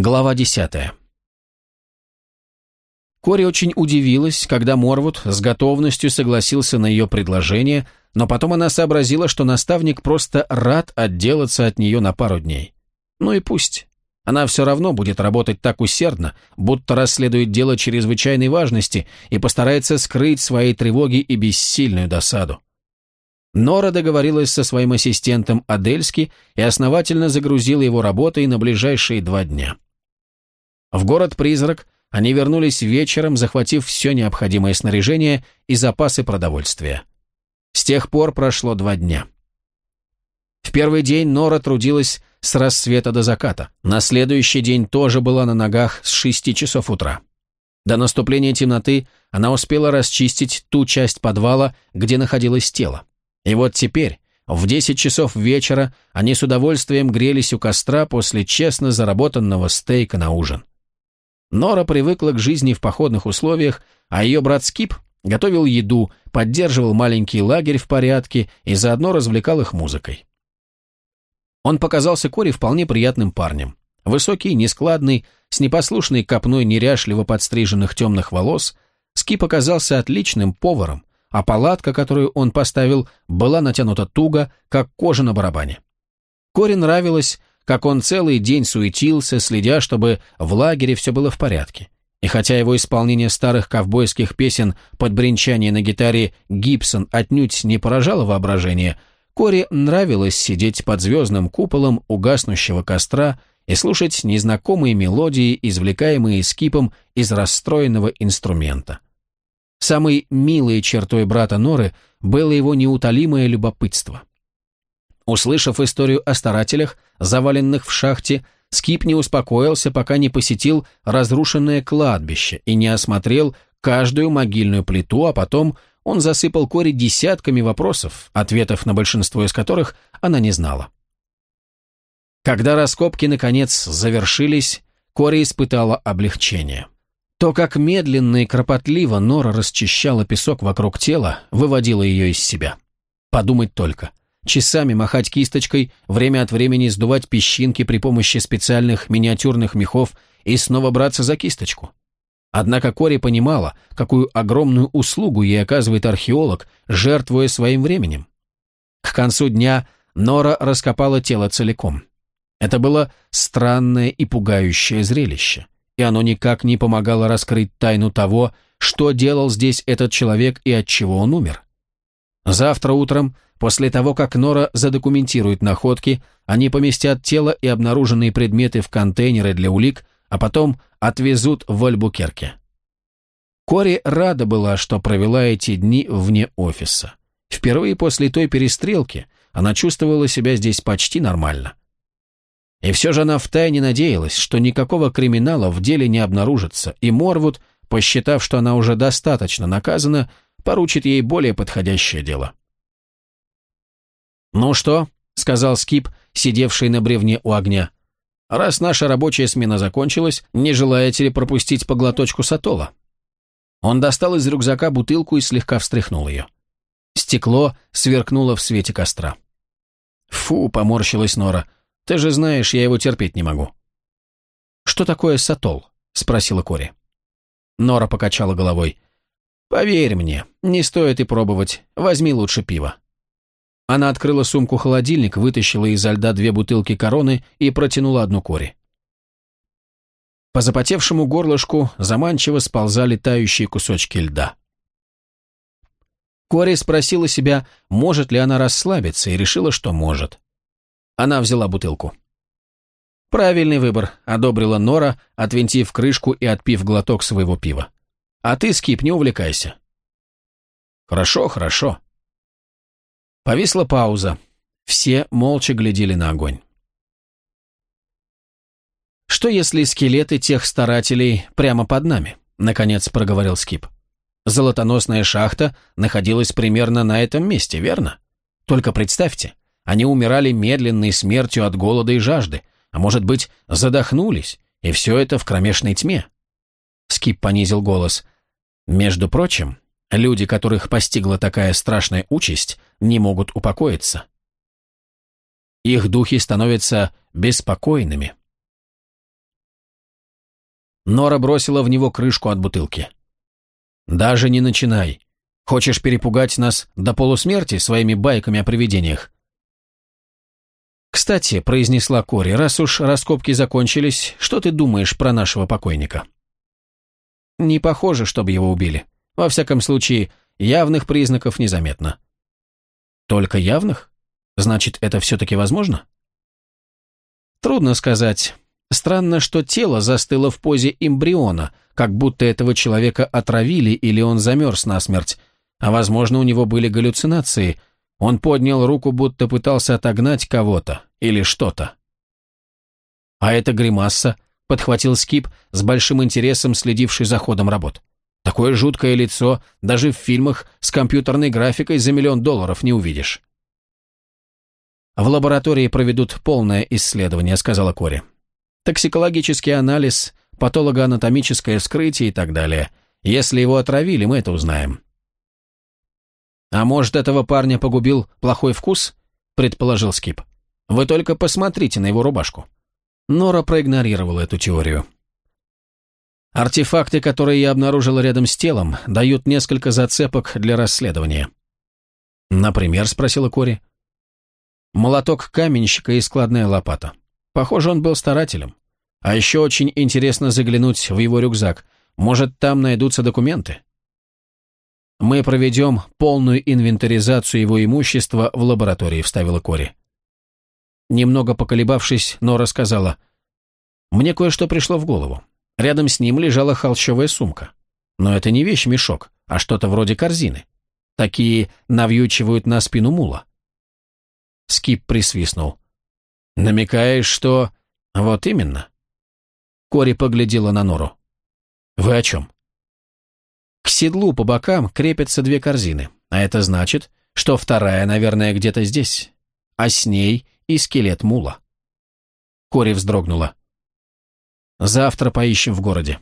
Глава десятая. Кори очень удивилась, когда Морвуд с готовностью согласился на ее предложение, но потом она сообразила, что наставник просто рад отделаться от нее на пару дней. Ну и пусть. Она все равно будет работать так усердно, будто расследует дело чрезвычайной важности и постарается скрыть свои тревоги и бессильную досаду. Нора договорилась со своим ассистентом Адельски и основательно загрузила его работой на ближайшие два дня. В город-призрак они вернулись вечером, захватив все необходимое снаряжение и запасы продовольствия. С тех пор прошло два дня. В первый день Нора трудилась с рассвета до заката. На следующий день тоже была на ногах с шести часов утра. До наступления темноты она успела расчистить ту часть подвала, где находилось тело. И вот теперь, в десять часов вечера, они с удовольствием грелись у костра после честно заработанного стейка на ужин. Нора привыкла к жизни в походных условиях, а ее брат Скип готовил еду, поддерживал маленький лагерь в порядке и заодно развлекал их музыкой. Он показался Кори вполне приятным парнем. Высокий, нескладный, с непослушной копной неряшливо подстриженных темных волос, Скип оказался отличным поваром, а палатка, которую он поставил, была натянута туго, как кожа на барабане. Кори нравилось, как он целый день суетился, следя, чтобы в лагере все было в порядке. И хотя его исполнение старых ковбойских песен под бренчание на гитаре Гибсон отнюдь не поражало воображение, Кори нравилось сидеть под звездным куполом угаснущего костра и слушать незнакомые мелодии, извлекаемые скипом из расстроенного инструмента. Самой милой чертой брата Норы было его неутолимое любопытство. Услышав историю о старателях, заваленных в шахте, Скип не успокоился, пока не посетил разрушенное кладбище и не осмотрел каждую могильную плиту, а потом он засыпал Кори десятками вопросов, ответов на большинство из которых она не знала. Когда раскопки, наконец, завершились, Кори испытала облегчение. То, как медленно и кропотливо Нора расчищала песок вокруг тела, выводило ее из себя. Подумать только часами махать кисточкой, время от времени сдувать песчинки при помощи специальных миниатюрных мехов и снова браться за кисточку. Однако Кори понимала, какую огромную услугу ей оказывает археолог, жертвуя своим временем. К концу дня Нора раскопала тело целиком. Это было странное и пугающее зрелище, и оно никак не помогало раскрыть тайну того, что делал здесь этот человек и от чего он умер. Завтра утром После того, как Нора задокументирует находки, они поместят тело и обнаруженные предметы в контейнеры для улик, а потом отвезут в Альбукерке. Кори рада была, что провела эти дни вне офиса. Впервые после той перестрелки она чувствовала себя здесь почти нормально. И все же она втайне надеялась, что никакого криминала в деле не обнаружится, и Морвуд, посчитав, что она уже достаточно наказана, поручит ей более подходящее дело. «Ну что?» — сказал Скип, сидевший на бревне у огня. «Раз наша рабочая смена закончилась, не желаете ли пропустить по сатола?» Он достал из рюкзака бутылку и слегка встряхнул ее. Стекло сверкнуло в свете костра. «Фу!» — поморщилась Нора. «Ты же знаешь, я его терпеть не могу». «Что такое сатол?» — спросила Кори. Нора покачала головой. «Поверь мне, не стоит и пробовать. Возьми лучше пиво». Она открыла сумку-холодильник, вытащила изо льда две бутылки короны и протянула одну Кори. По запотевшему горлышку заманчиво сползали тающие кусочки льда. Кори спросила себя, может ли она расслабиться, и решила, что может. Она взяла бутылку. «Правильный выбор», — одобрила Нора, отвинтив крышку и отпив глоток своего пива. «А ты, Скип, не увлекайся». «Хорошо, хорошо», Повисла пауза. Все молча глядели на огонь. «Что если скелеты тех старателей прямо под нами?» — наконец проговорил Скип. «Золотоносная шахта находилась примерно на этом месте, верно? Только представьте, они умирали медленной смертью от голода и жажды, а может быть, задохнулись, и все это в кромешной тьме». Скип понизил голос. «Между прочим, Люди, которых постигла такая страшная участь, не могут упокоиться. Их духи становятся беспокойными. Нора бросила в него крышку от бутылки. «Даже не начинай. Хочешь перепугать нас до полусмерти своими байками о привидениях?» «Кстати», — произнесла Кори, — «раз уж раскопки закончились, что ты думаешь про нашего покойника?» «Не похоже, чтобы его убили. Во всяком случае, явных признаков незаметно». «Только явных? Значит, это все-таки возможно?» «Трудно сказать. Странно, что тело застыло в позе эмбриона, как будто этого человека отравили или он замерз насмерть, а, возможно, у него были галлюцинации. Он поднял руку, будто пытался отогнать кого-то или что-то. «А это гримасса», — подхватил Скип, с большим интересом следивший за ходом работ. «Такое жуткое лицо даже в фильмах с компьютерной графикой за миллион долларов не увидишь». «В лаборатории проведут полное исследование», — сказала Кори. «Токсикологический анализ, патологоанатомическое вскрытие и так далее. Если его отравили, мы это узнаем». «А может, этого парня погубил плохой вкус?» — предположил Скип. «Вы только посмотрите на его рубашку». Нора проигнорировала эту теорию. Артефакты, которые я обнаружила рядом с телом, дают несколько зацепок для расследования. «Например?» — спросила Кори. «Молоток каменщика и складная лопата. Похоже, он был старателем. А еще очень интересно заглянуть в его рюкзак. Может, там найдутся документы?» «Мы проведем полную инвентаризацию его имущества в лаборатории», — вставила Кори. Немного поколебавшись, Нора сказала, «Мне кое-что пришло в голову. Рядом с ним лежала холщовая сумка. Но это не вещь-мешок, а что-то вроде корзины. Такие навьючивают на спину мула». Скип присвистнул. «Намекаешь, что...» «Вот именно». Кори поглядела на Нору. «Вы о чем?» К седлу по бокам крепятся две корзины, а это значит, что вторая, наверное, где-то здесь, а с ней и скелет мула. Кори вздрогнула. «Завтра поищем в городе.